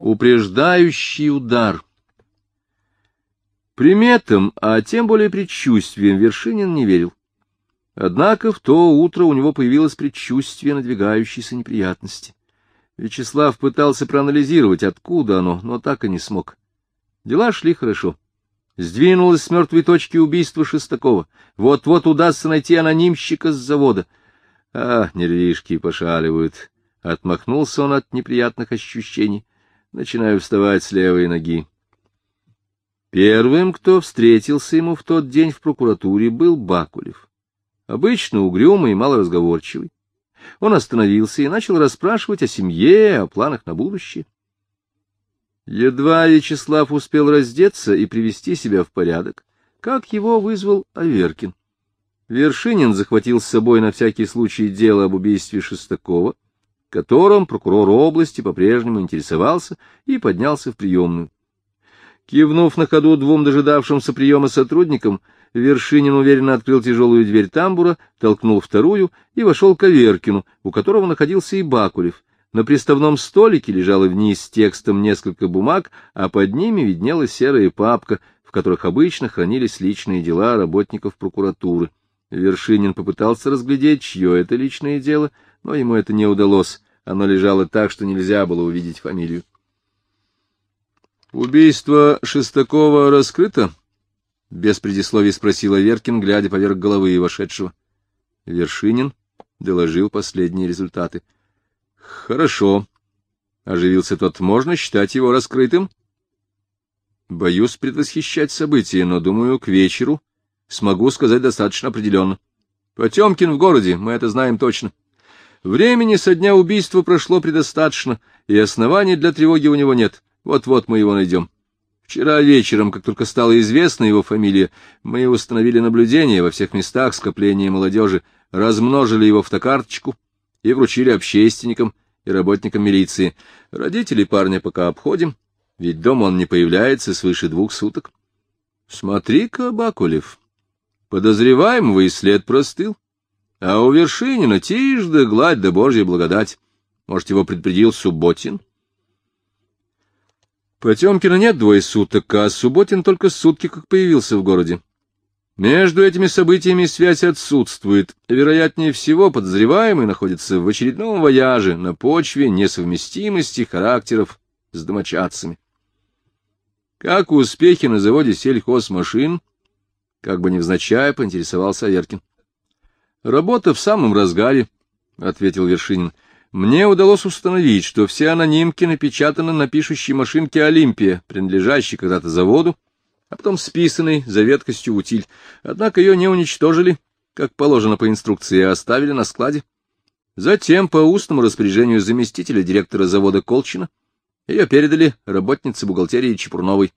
Упреждающий удар. Приметам, а тем более предчувствиям, Вершинин не верил. Однако в то утро у него появилось предчувствие надвигающейся неприятности. Вячеслав пытался проанализировать, откуда оно, но так и не смог. Дела шли хорошо. Сдвинулось с мертвой точки убийства Шестакова. Вот-вот удастся найти анонимщика с завода. А, нервишки пошаливают. Отмахнулся он от неприятных ощущений. Начинаю вставать с левой ноги. Первым, кто встретился ему в тот день в прокуратуре, был Бакулев. Обычно угрюмый и малоразговорчивый. Он остановился и начал расспрашивать о семье, о планах на будущее. Едва Вячеслав успел раздеться и привести себя в порядок, как его вызвал Аверкин. Вершинин захватил с собой на всякий случай дело об убийстве Шестакова, которым прокурор области по-прежнему интересовался и поднялся в приемную. Кивнув на ходу двум дожидавшимся приема сотрудникам, Вершинин уверенно открыл тяжелую дверь тамбура, толкнул вторую и вошел к Аверкину, у которого находился и Бакулев. На приставном столике лежало вниз с текстом несколько бумаг, а под ними виднелась серая папка, в которых обычно хранились личные дела работников прокуратуры. Вершинин попытался разглядеть, чье это личное дело, но ему это не удалось. Оно лежало так, что нельзя было увидеть фамилию. «Убийство Шестакова раскрыто?» — без предисловий спросила Веркин, глядя поверх головы вошедшего. Вершинин доложил последние результаты. — Хорошо, — оживился тот, — можно считать его раскрытым? — Боюсь предвосхищать события, но, думаю, к вечеру смогу сказать достаточно определенно. Потемкин в городе, мы это знаем точно. Времени со дня убийства прошло предостаточно, и оснований для тревоги у него нет. Вот-вот мы его найдем. Вчера вечером, как только стала известна его фамилия, мы установили наблюдение во всех местах скопления молодежи, размножили его фотокарточку и вручили общественникам и работникам милиции. Родителей парня пока обходим, ведь дома он не появляется свыше двух суток. Смотри-ка, Бакулев, подозреваемого и след простыл, а у Вершинина тишь да гладь да божья благодать. Может, его предупредил Субботин? — Потемкина нет двое суток, а Субботин только сутки как появился в городе. Между этими событиями связь отсутствует. Вероятнее всего, подозреваемый находится в очередном вояже на почве несовместимости характеров с домочадцами. Как успехи на заводе сельхозмашин? Как бы невзначай поинтересовался Аверкин. Работа в самом разгаре, — ответил Вершинин. Мне удалось установить, что все анонимки напечатаны на пишущей машинке «Олимпия», принадлежащей когда-то заводу, а потом списанной за веткостью утиль. Однако ее не уничтожили, как положено по инструкции, а оставили на складе. Затем, по устному распоряжению заместителя директора завода Колчина, ее передали работнице бухгалтерии Чепурновой.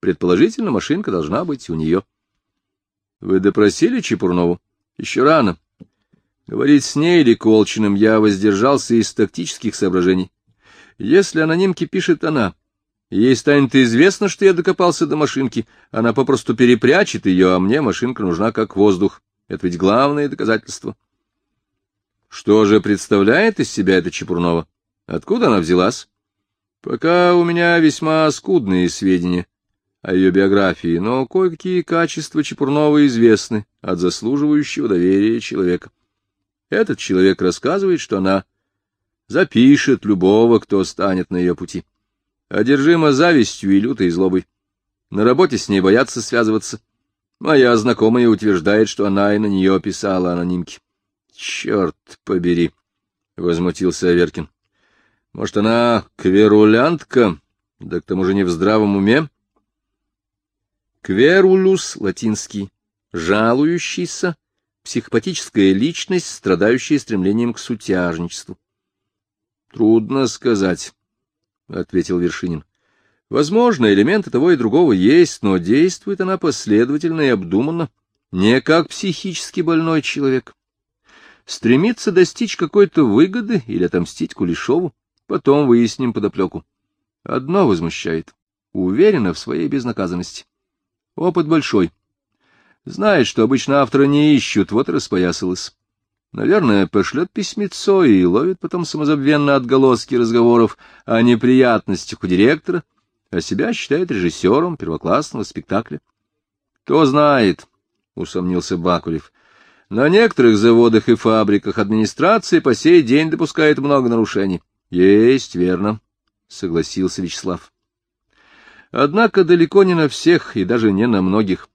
Предположительно, машинка должна быть у нее. — Вы допросили Чепурнову? — Еще рано. Говорить с ней или Колчиным я воздержался из тактических соображений. Если анонимки пишет она, ей станет известно, что я докопался до машинки, она попросту перепрячет ее, а мне машинка нужна как воздух. Это ведь главное доказательство. Что же представляет из себя эта Чепурнова? Откуда она взялась? Пока у меня весьма скудные сведения о ее биографии, но кое-какие качества Чепурновой известны от заслуживающего доверия человека. Этот человек рассказывает, что она запишет любого, кто станет на ее пути. Одержима завистью и лютой злобой. На работе с ней боятся связываться. Моя знакомая утверждает, что она и на нее писала анонимки. — Черт побери! — возмутился Аверкин. — Может, она кверулянтка, да к тому же не в здравом уме? Кверулус латинский, жалующийся, психопатическая личность, страдающая стремлением к сутяжничеству. — Трудно сказать, — ответил Вершинин. — Возможно, элементы того и другого есть, но действует она последовательно и обдуманно, не как психически больной человек. Стремится достичь какой-то выгоды или отомстить Кулешову, потом выясним подоплеку. Одно возмущает — уверена в своей безнаказанности. Опыт большой — Знает, что обычно автора не ищут, вот и распоясалась. Наверное, пошлет письмецо и ловит потом самозабвенно отголоски разговоров о неприятностях у директора, а себя считает режиссером первоклассного спектакля. — Кто знает, — усомнился Бакулев. — На некоторых заводах и фабриках администрация по сей день допускает много нарушений. — Есть, верно, — согласился Вячеслав. Однако далеко не на всех и даже не на многих.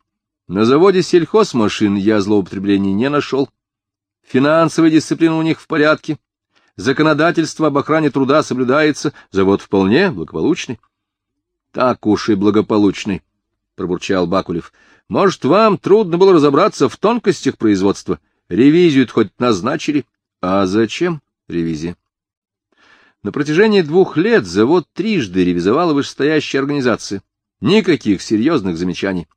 На заводе сельхозмашин я злоупотреблений не нашел. Финансовая дисциплина у них в порядке. Законодательство об охране труда соблюдается. Завод вполне благополучный. — Так уж и благополучный, — пробурчал Бакулев. — Может, вам трудно было разобраться в тонкостях производства? Ревизию хоть назначили? — А зачем ревизия? На протяжении двух лет завод трижды ревизовала вышестоящая организация. Никаких серьезных замечаний.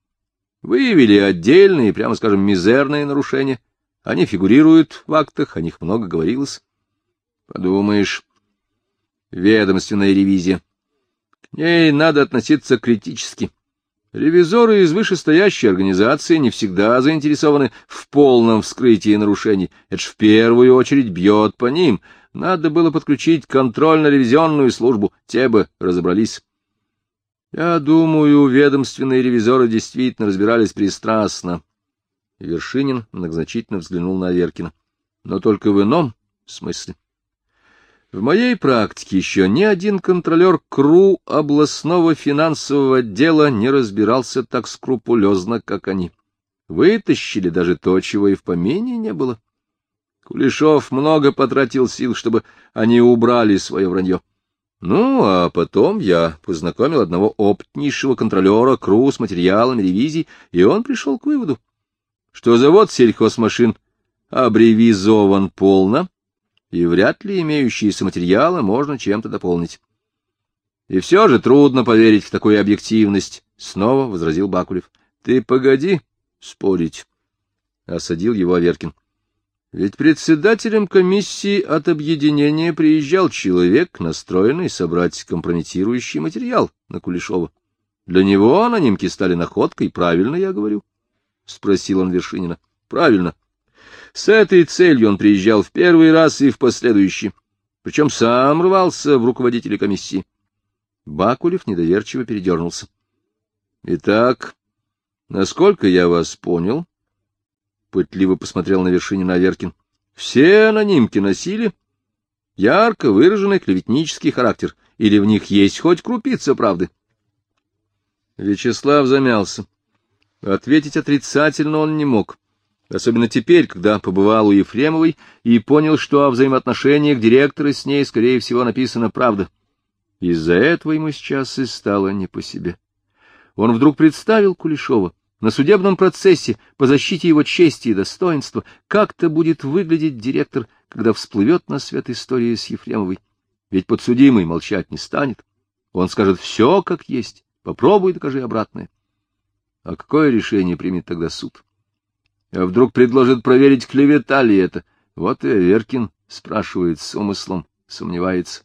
Выявили отдельные, прямо скажем, мизерные нарушения. Они фигурируют в актах, о них много говорилось. Подумаешь, ведомственная ревизия. К ней надо относиться критически. Ревизоры из вышестоящей организации не всегда заинтересованы в полном вскрытии нарушений. Это ж в первую очередь бьет по ним. Надо было подключить контрольно-ревизионную службу, те бы разобрались. Я думаю, ведомственные ревизоры действительно разбирались пристрастно. Вершинин многозначительно взглянул на Аверкина. Но только в ином смысле. В моей практике еще ни один контролер КРУ областного финансового отдела не разбирался так скрупулезно, как они. Вытащили даже то, чего и в помине не было. Кулешов много потратил сил, чтобы они убрали свое вранье. Ну, а потом я познакомил одного опытнейшего контролера КРУ с материалами ревизии, и он пришел к выводу, что завод сельхозмашин абревизован полно, и вряд ли имеющиеся материалы можно чем-то дополнить. И все же трудно поверить в такую объективность, — снова возразил Бакулев. — Ты погоди спорить, — осадил его Аверкин. Ведь председателем комиссии от объединения приезжал человек, настроенный собрать компрометирующий материал на Кулешова. Для него анонимки стали находкой, правильно я говорю? — спросил он Вершинина. — Правильно. С этой целью он приезжал в первый раз и в последующий, причем сам рвался в руководители комиссии. Бакулев недоверчиво передернулся. — Итак, насколько я вас понял, пытливо посмотрел на Вершинина Аверкин. Все анонимки носили ярко выраженный клеветнический характер, или в них есть хоть крупица правды? Вячеслав замялся. Ответить отрицательно он не мог, особенно теперь, когда побывал у Ефремовой и понял, что о взаимоотношениях директора с ней, скорее всего, написана правда. Из-за этого ему сейчас и стало не по себе. Он вдруг представил Кулешова, на судебном процессе по защите его чести и достоинства, как-то будет выглядеть директор, когда всплывет на свет история с Ефремовой. Ведь подсудимый молчать не станет. Он скажет все как есть, попробуй докажи обратное. А какое решение примет тогда суд? А вдруг предложит проверить, клевета ли это? Вот и Аверкин спрашивает с умыслом, сомневается.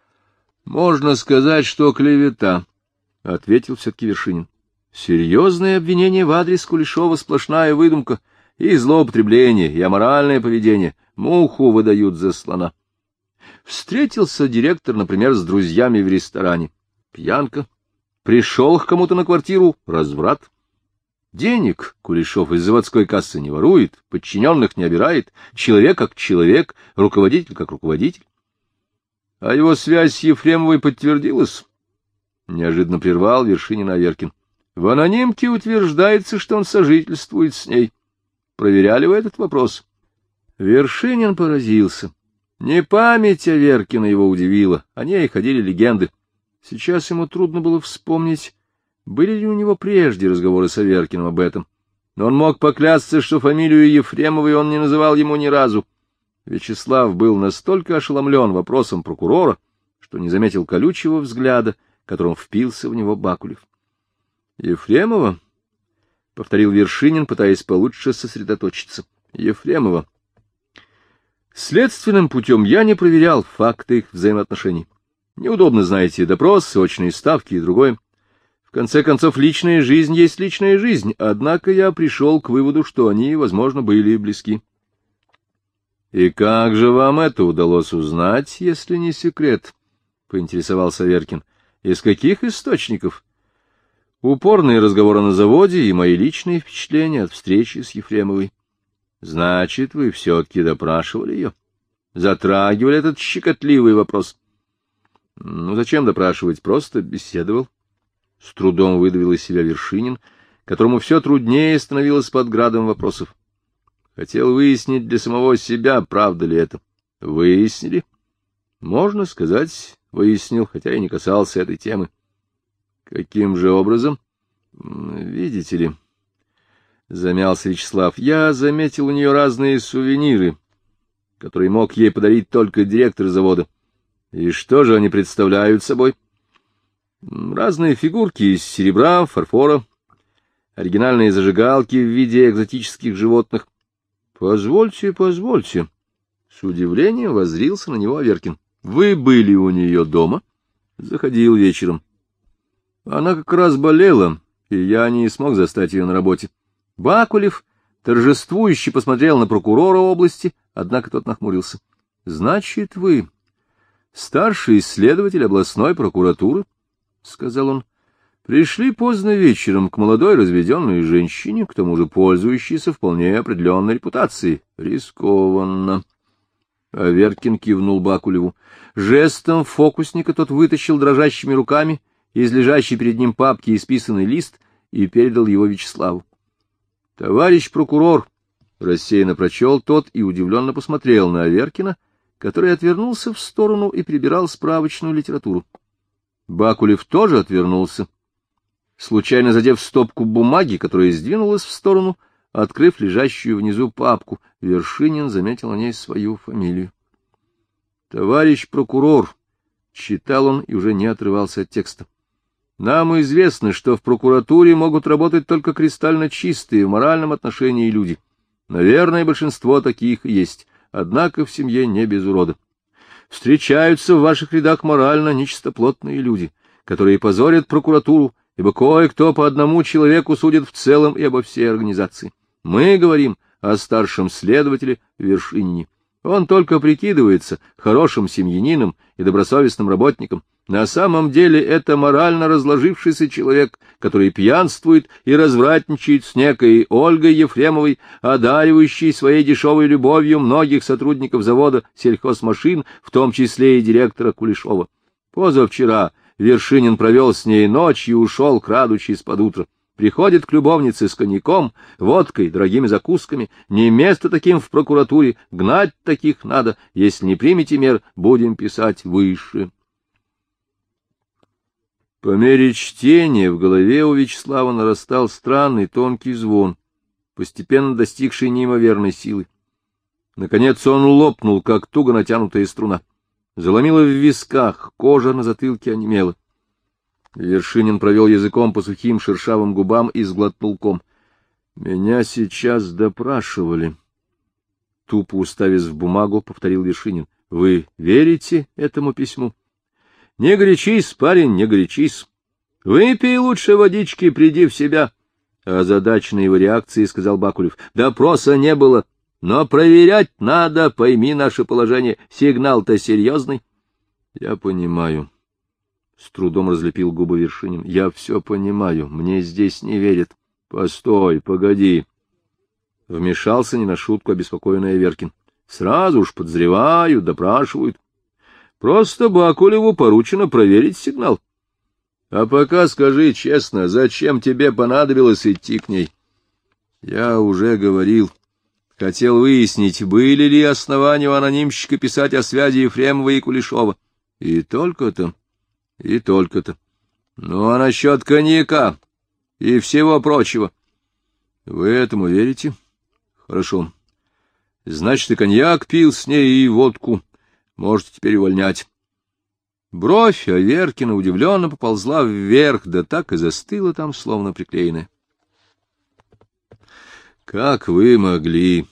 — Можно сказать, что клевета, — ответил все-таки Вершинин. Серьезное обвинение в адрес Кулешова сплошная выдумка, и злоупотребление, и аморальное поведение. Муху выдают за слона. Встретился директор, например, с друзьями в ресторане. Пьянка. Пришел к кому-то на квартиру. Разврат. Денег Кулешов из заводской кассы не ворует, подчиненных не обирает, человек как человек, руководитель как руководитель. А его связь с Ефремовой подтвердилась. Неожиданно прервал Вершинин Аверкин. В анонимке утверждается, что он сожительствует с ней. Проверяли вы этот вопрос? Вершинин поразился. Не память о Веркина его удивила, о ней ходили легенды. Сейчас ему трудно было вспомнить, были ли у него прежде разговоры с Аверкиным об этом. Но он мог поклясться, что фамилию Ефремовой он не называл ему ни разу. Вячеслав был настолько ошеломлен вопросом прокурора, что не заметил колючего взгляда, которым впился в него Бакулев. Ефремова? — повторил Вершинин, пытаясь получше сосредоточиться. — Ефремова. Следственным путем я не проверял факты их взаимоотношений. Неудобно, знаете, допрос, сочные ставки и другое. В конце концов, личная жизнь есть личная жизнь, однако я пришел к выводу, что они, возможно, были близки. — И как же вам это удалось узнать, если не секрет? — поинтересовался Веркин. — Из каких источников? — Упорные разговоры на заводе и мои личные впечатления от встречи с Ефремовой. — Значит, вы все-таки допрашивали ее? Затрагивали этот щекотливый вопрос? — Ну, зачем допрашивать? Просто беседовал. С трудом выдавил из себя Вершинин, которому все труднее становилось под градом вопросов. Хотел выяснить для самого себя, правда ли это. Выяснили? Можно сказать, выяснил, хотя и не касался этой темы. Каким же образом? Видите ли, замялся Вячеслав, я заметил у нее разные сувениры, которые мог ей подарить только директор завода. И что же они представляют собой? Разные фигурки из серебра, фарфора, оригинальные зажигалки в виде экзотических животных, Позвольте, позвольте. С удивлением возрился на него Аверкин. Вы были у нее дома? Заходил вечером. Она как раз болела, и я не смог застать ее на работе. Бакулев торжествующе посмотрел на прокурора области, однако тот нахмурился. — Значит, вы старший исследователь областной прокуратуры? — сказал он. Пришли поздно вечером к молодой разведенной женщине, к тому же пользующейся вполне определенной репутацией. Рискованно. Аверкин кивнул Бакулеву. Жестом фокусника тот вытащил дрожащими руками из лежащей перед ним папки исписанный лист и передал его Вячеславу. — Товарищ прокурор! — рассеянно прочел тот и удивленно посмотрел на Аверкина, который отвернулся в сторону и прибирал справочную литературу. Бакулев тоже отвернулся случайно задев стопку бумаги, которая сдвинулась в сторону, открыв лежащую внизу папку. Вершинин заметил на ней свою фамилию. «Товарищ прокурор», — читал он и уже не отрывался от текста, — «нам известно, что в прокуратуре могут работать только кристально чистые в моральном отношении люди. Наверное, большинство таких есть, однако в семье не без урода. Встречаются в ваших рядах морально нечистоплотные люди, которые позорят прокуратуру, ибо кое-кто по одному человеку судит в целом и обо всей организации. Мы говорим о старшем следователе Вершинине. Он только прикидывается хорошим семьянином и добросовестным работником. На самом деле это морально разложившийся человек, который пьянствует и развратничает с некой Ольгой Ефремовой, одаривающей своей дешевой любовью многих сотрудников завода сельхозмашин, в том числе и директора Кулешова. Позавчера Вершинин провел с ней ночь и ушел, крадучись под утро. Приходит к любовнице с коньяком, водкой, дорогими закусками. Не место таким в прокуратуре, гнать таких надо. Если не примете мер, будем писать выше. По мере чтения в голове у Вячеслава нарастал странный тонкий звон, постепенно достигший неимоверной силы. Наконец он лопнул, как туго натянутая струна заломило в висках, кожа на затылке онемела. Вершинин провел языком по сухим шершавым губам и сглотнул ком. — Меня сейчас допрашивали. Тупо уставив в бумагу, повторил Вершинин. — Вы верите этому письму? — Не горячись, парень, не горячись. Выпей лучше водички, приди в себя. А задачной его реакции сказал Бакулев. — Допроса не было. — но проверять надо, пойми наше положение. Сигнал-то серьезный. — Я понимаю. С трудом разлепил губы Вершинин. — Я все понимаю. Мне здесь не верят. — Постой, погоди. Вмешался не на шутку обеспокоенный Веркин. — Сразу ж подозревают, допрашивают. Просто Бакулеву поручено проверить сигнал. А пока скажи честно, зачем тебе понадобилось идти к ней? — Я уже говорил. — Хотел выяснить, были ли основания у анонимщика писать о связи Ефремова и Кулешова. И только-то, и только-то. Ну, а насчет коньяка и всего прочего? Вы этому верите? Хорошо. Значит, и коньяк пил с ней, и водку. Можете теперь увольнять. Бровь Аверкина удивленно поползла вверх, да так и застыла там, словно приклеенная. Как вы могли?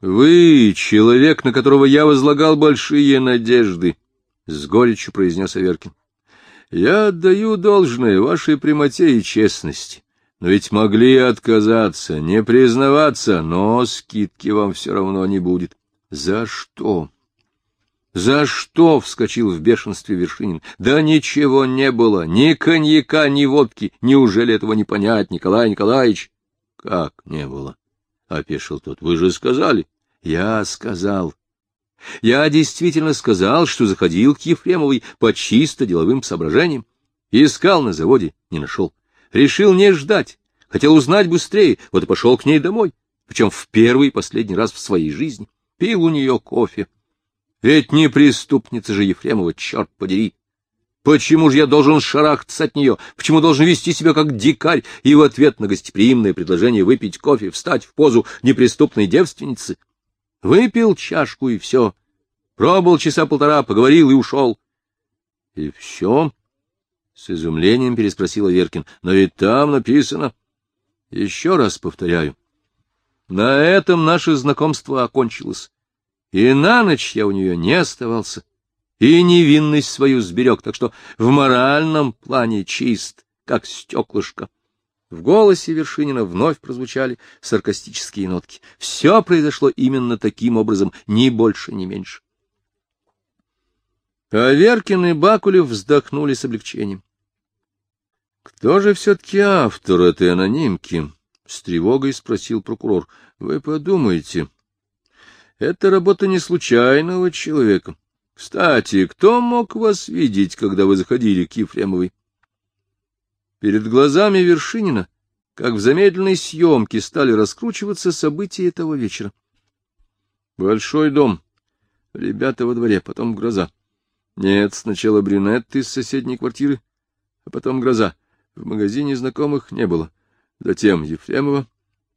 Вы — человек, на которого я возлагал большие надежды, — с горечью произнес Аверкин. Я отдаю должное вашей прямоте и честности. Но ведь могли отказаться, не признаваться, но скидки вам все равно не будет. За что? За что? — вскочил в бешенстве Вершинин. Да ничего не было, ни коньяка, ни водки. Неужели этого не понять, Николай Николаевич? Как не было? — опешил тот. — Вы же сказали. — Я сказал. Я действительно сказал, что заходил к Ефремовой по чисто деловым соображениям. Искал на заводе, не нашел. Решил не ждать, хотел узнать быстрее, вот и пошел к ней домой, причем в первый и последний раз в своей жизни. Пил у нее кофе, ведь не преступница же Ефремова, черт подери! Почему же я должен шарахаться от нее? Почему должен вести себя как дикарь и в ответ на гостеприимное предложение выпить кофе, встать в позу неприступной девственницы? Выпил чашку и все. Пробыл часа полтора, поговорил и ушел. — И все? — с изумлением переспросила Веркин. — Но ведь там написано... Еще раз повторяю. На этом наше знакомство окончилось и на ночь я у нее не оставался, и невинность свою сберег, так что в моральном плане чист, как стеклышко. В голосе Вершинина вновь прозвучали саркастические нотки. Все произошло именно таким образом, ни больше, ни меньше. А Веркин и Бакулев вздохнули с облегчением. — Кто же все-таки автор этой анонимки? — с тревогой спросил прокурор. — Вы подумайте. — это работа не случайного человека. Кстати, кто мог вас видеть, когда вы заходили к Ефремовой? Перед глазами Вершинина, как в замедленной съемке, стали раскручиваться события этого вечера. Большой дом, ребята во дворе, потом гроза. Нет, сначала брюнет из соседней квартиры, а потом гроза. В магазине знакомых не было. Затем Ефремова,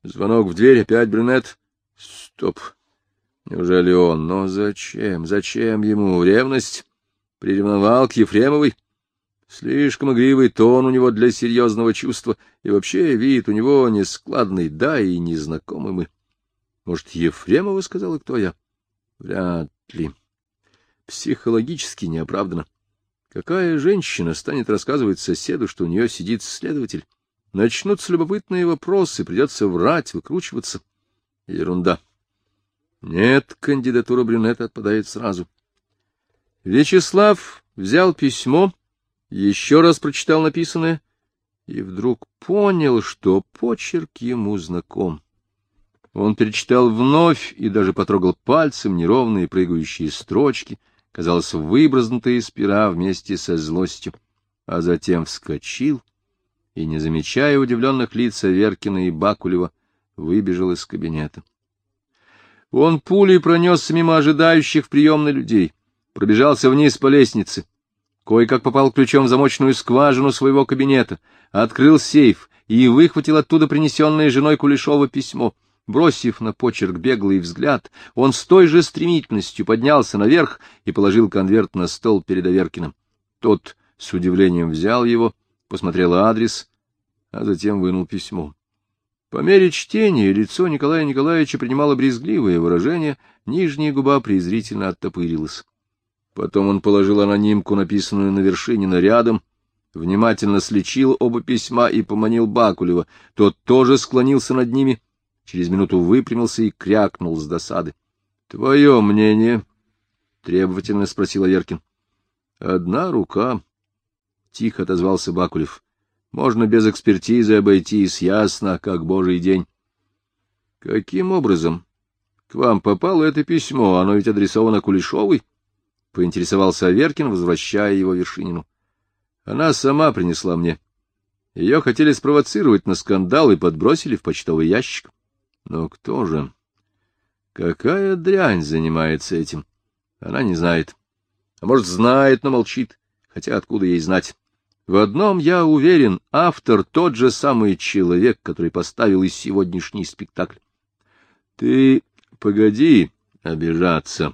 звонок в дверь, опять брюнет. Стоп. Неужели он? Но зачем? Зачем ему? Ревность? Приревновал к Ефремовой? Слишком игривый тон у него для серьезного чувства, и вообще вид у него нескладный, да и незнакомый мы. Может, Ефремова сказала, кто я? Вряд ли. Психологически неоправданно. Какая женщина станет рассказывать соседу, что у нее сидит следователь? Начнутся любопытные вопросы, придется врать, выкручиваться. Ерунда. Нет, кандидатура брюнета отпадает сразу. Вячеслав взял письмо, еще раз прочитал написанное и вдруг понял, что почерк ему знаком. Он перечитал вновь и даже потрогал пальцем неровные прыгающие строчки, казалось, выбразнутые из пера вместе со злостью, а затем вскочил и, не замечая удивленных лиц Веркина и Бакулева, выбежал из кабинета. Он пулей пронесся мимо ожидающих в приемной людей, пробежался вниз по лестнице, кое-как попал ключом в замочную скважину своего кабинета, открыл сейф и выхватил оттуда принесенное женой Кулешова письмо. Бросив на почерк беглый взгляд, он с той же стремительностью поднялся наверх и положил конверт на стол перед Аверкиным. Тот с удивлением взял его, посмотрел адрес, а затем вынул письмо. По мере чтения лицо Николая Николаевича принимало брезгливое выражение, нижняя губа презрительно оттопырилась. Потом он положил анонимку, написанную на вершине, рядом, внимательно слечил оба письма и поманил Бакулева. Тот тоже склонился над ними, через минуту выпрямился и крякнул с досады. — Твое мнение? — требовательно спросил Аверкин. — Одна рука, — тихо отозвался Бакулев. Можно без экспертизы обойтись, ясно, как божий день. — Каким образом? К вам попало это письмо, оно ведь адресовано Кулешовой? — поинтересовался Аверкин, возвращая его Вершинину. — Она сама принесла мне. Ее хотели спровоцировать на скандал и подбросили в почтовый ящик. Но кто же? Какая дрянь занимается этим? Она не знает. А может, знает, но молчит. Хотя откуда ей знать? В одном я уверен, автор тот же самый человек, который поставил и сегодняшний спектакль. Ты погоди обижаться.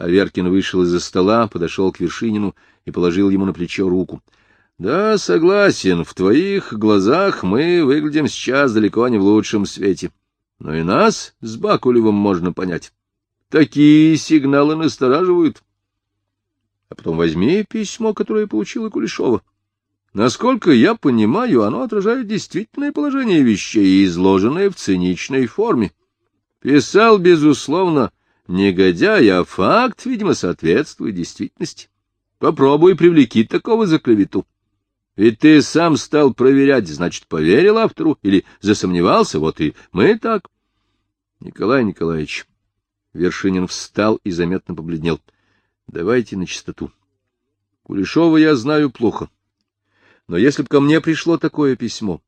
Аверкин вышел из-за стола, подошел к Вершинину и положил ему на плечо руку. — Да, согласен, в твоих глазах мы выглядим сейчас далеко не в лучшем свете. Но и нас с Бакулевым можно понять. Такие сигналы настораживают. А потом возьми письмо, которое получила Кулешова. Насколько я понимаю, оно отражает действительное положение вещей, изложенное в циничной форме. Писал, безусловно, Негодяй, а факт, видимо, соответствует действительности. Попробуй привлеки такого за клевету. Ведь ты сам стал проверять, значит, поверил автору или засомневался, вот и мы так. Николай Николаевич, Вершинин встал и заметно побледнел. Давайте на чистоту. Кулешова я знаю плохо. Но если бы ко мне пришло такое письмо,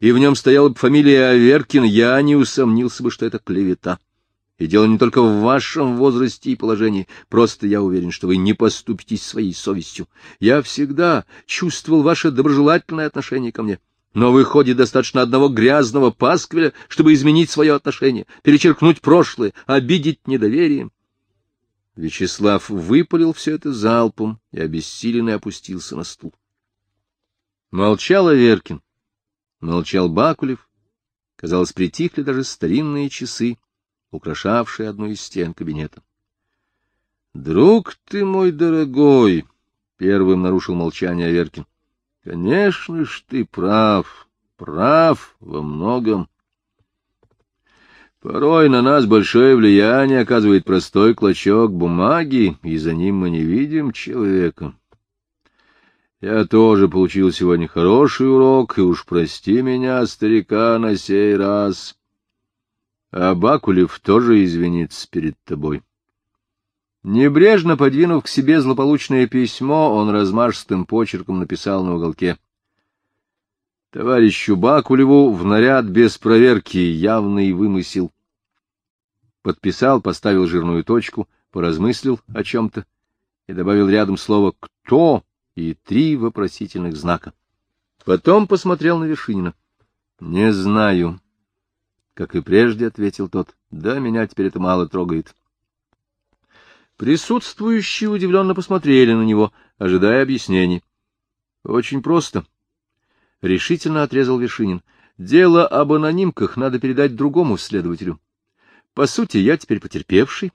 и в нем стояла бы фамилия Аверкин, я не усомнился бы, что это клевета. И дело не только в вашем возрасте и положении. Просто я уверен, что вы не поступитесь своей совестью. Я всегда чувствовал ваше доброжелательное отношение ко мне. Но выходит достаточно одного грязного пасквиля, чтобы изменить свое отношение, перечеркнуть прошлое, обидеть недоверием. Вячеслав выпалил все это залпом и обессиленный опустился на стул. Молчал Аверкин, молчал Бакулев. Казалось, притихли даже старинные часы, украшавшие одну из стен кабинета. — Друг ты мой дорогой! — первым нарушил молчание Аверкин. — Конечно ж ты прав, прав во многом. Порой на нас большое влияние оказывает простой клочок бумаги, и за ним мы не видим человека. Я тоже получил сегодня хороший урок, и уж прости меня, старика, на сей раз. А Бакулев тоже извинится перед тобой. Небрежно подвинув к себе злополучное письмо, он размашистым почерком написал на уголке. Товарищу Бакулеву в наряд без проверки явный вымысел. Подписал, поставил жирную точку, поразмыслил о чем-то и добавил рядом слово «кто» и три вопросительных знака. Потом посмотрел на Вершинина. — Не знаю. Как и прежде, — ответил тот. — Да, меня теперь это мало трогает. Присутствующие удивленно посмотрели на него, ожидая объяснений. — Очень просто. — решительно отрезал Вершинин. — Дело об анонимках надо передать другому следователю. По сути, я теперь потерпевший.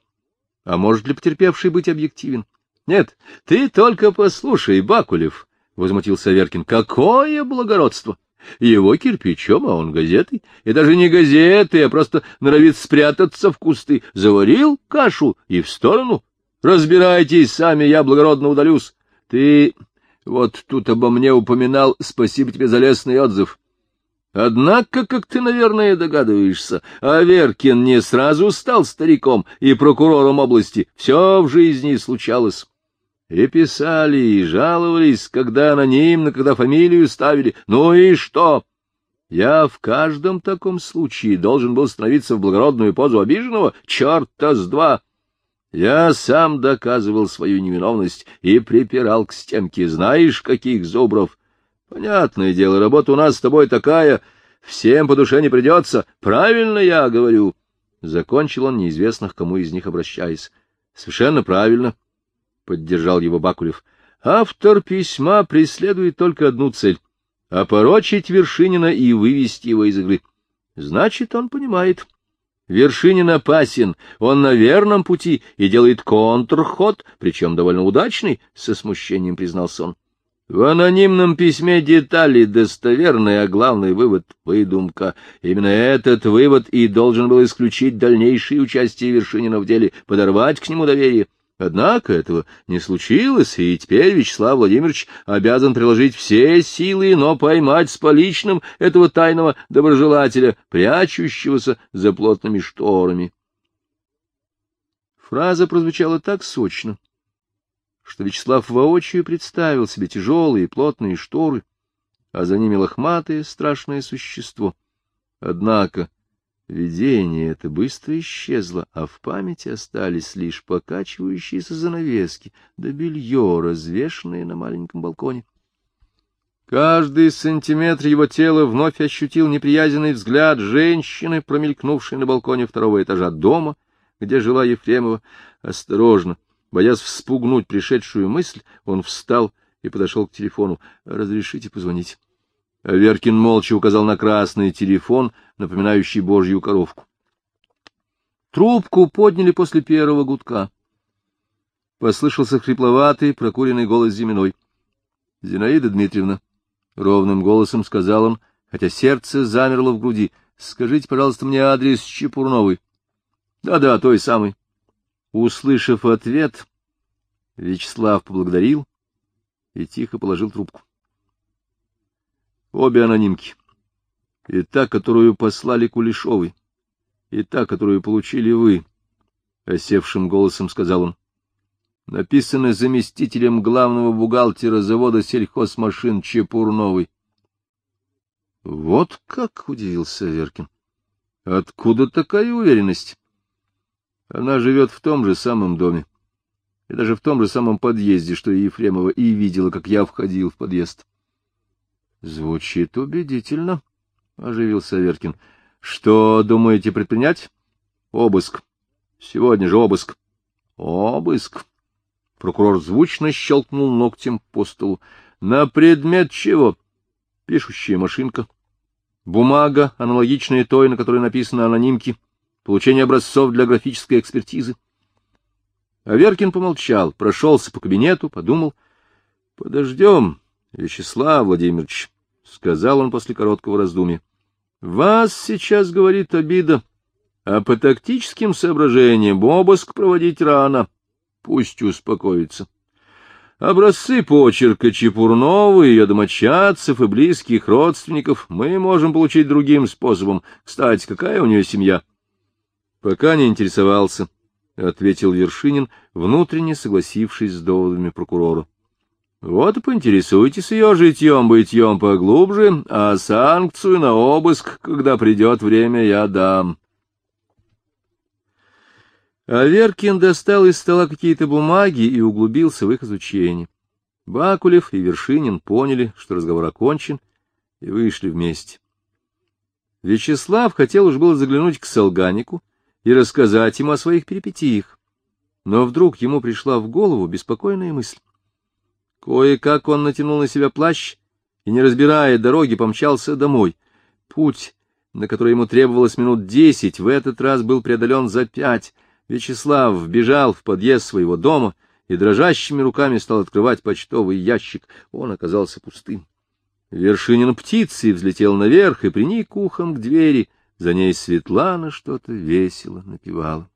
А может ли потерпевший быть объективен? — Нет, ты только послушай, Бакулев, — возмутился Веркин. — Какое благородство! Его кирпичом, а он газетой. И даже не газетой, а просто норовит спрятаться в кусты. Заварил кашу и в сторону. Разбирайтесь сами, я благородно удалюсь. Ты вот тут обо мне упоминал, спасибо тебе за лестный отзыв. Однако, как ты, наверное, догадываешься, Аверкин не сразу стал стариком и прокурором области. Все в жизни случалось. И писали, и жаловались, когда анонимно, когда фамилию ставили. Ну и что? Я в каждом таком случае должен был становиться в благородную позу обиженного? Черта с два! Я сам доказывал свою невиновность и припирал к стенке. Знаешь, каких зубров? Понятное дело, работа у нас с тобой такая, всем по душе не придется. Правильно я говорю. Закончил он неизвестных, кому из них обращаясь. Совершенно правильно. —— поддержал его Бакулев. — Автор письма преследует только одну цель — опорочить Вершинина и вывести его из игры. Значит, он понимает. Вершинин опасен, он на верном пути и делает контрход, причем довольно удачный, — со смущением признался он. В анонимном письме детали достоверные, а главный вывод — выдумка. Именно этот вывод и должен был исключить дальнейшее участие Вершинина в деле, подорвать к нему доверие. Однако этого не случилось, и теперь Вячеслав Владимирович обязан приложить все силы, но поймать с поличным этого тайного доброжелателя, прячущегося за плотными шторами. Фраза прозвучала так сочно, что Вячеслав воочию представил себе тяжелые плотные шторы, а за ними лохматое страшное существо. Однако Видение это быстро исчезло, а в памяти остались лишь покачивающиеся занавески да белье, развешанное на маленьком балконе. Каждый сантиметр его тела вновь ощутил неприязненный взгляд женщины, промелькнувшей на балконе второго этажа дома, где жила Ефремова. Осторожно, боясь вспугнуть пришедшую мысль, он встал и подошел к телефону. — Разрешите позвонить? Веркин молча указал на красный телефон, напоминающий божью коровку. Трубку подняли после первого гудка. Послышался хрипловатый, прокуренный голос Зиминой. — Зинаида Дмитриевна, — ровным голосом сказал он, хотя сердце замерло в груди, — скажите, пожалуйста, мне адрес Чепурновой. Да — Да-да, той самой. Услышав ответ, Вячеслав поблагодарил и тихо положил трубку. Обе анонимки. И та, которую послали Кулешовой, и та, которую получили вы, — осевшим голосом сказал он. Написаны заместителем главного бухгалтера завода сельхозмашин Чепурновой. — Вот как! — удивился Веркин. — Откуда такая уверенность? Она живет в том же самом доме, и даже в том же самом подъезде, что и Ефремова, и видела, как я входил в подъезд. — Звучит убедительно, — оживился Веркин. — Что думаете предпринять? — Обыск. Сегодня же обыск. — Обыск. Прокурор звучно щелкнул ногтем по столу. — На предмет чего? — Пишущая машинка. Бумага, аналогичная той, на которой написаны анонимки. Получение образцов для графической экспертизы. Аверкин помолчал, прошелся по кабинету, подумал. — Подождем, Вячеслав Владимирович, — сказал он после короткого раздумья. — Вас сейчас говорит обида, а по тактическим соображениям обыск проводить рано. Пусть успокоится. Образцы почерка Чепурнова, ее домочадцев и близких родственников мы можем получить другим способом. Кстати, какая у нее семья? — Пока не интересовался, — ответил Вершинин, внутренне согласившись с доводами прокурора. — Вот поинтересуйтесь ее житьем-бытьем поглубже, а санкцию на обыск, когда придет время, я дам. Аверкин достал из стола какие-то бумаги и углубился в их изучение. Бакулев и Вершинин поняли, что разговор окончен, и вышли вместе. Вячеслав хотел уж было заглянуть к Солганику, и рассказать ему о своих перипетиях. Но вдруг ему пришла в голову беспокойная мысль. Кое-как он натянул на себя плащ и, не разбирая дороги, помчался домой. Путь, на который ему требовалось минут десять, в этот раз был преодолен за пять. Вячеслав вбежал в подъезд своего дома и дрожащими руками стал открывать почтовый ящик. Он оказался пустым. Вершинин птицей взлетел наверх и приник ухом к двери — за ней Светлана что-то весело напевала.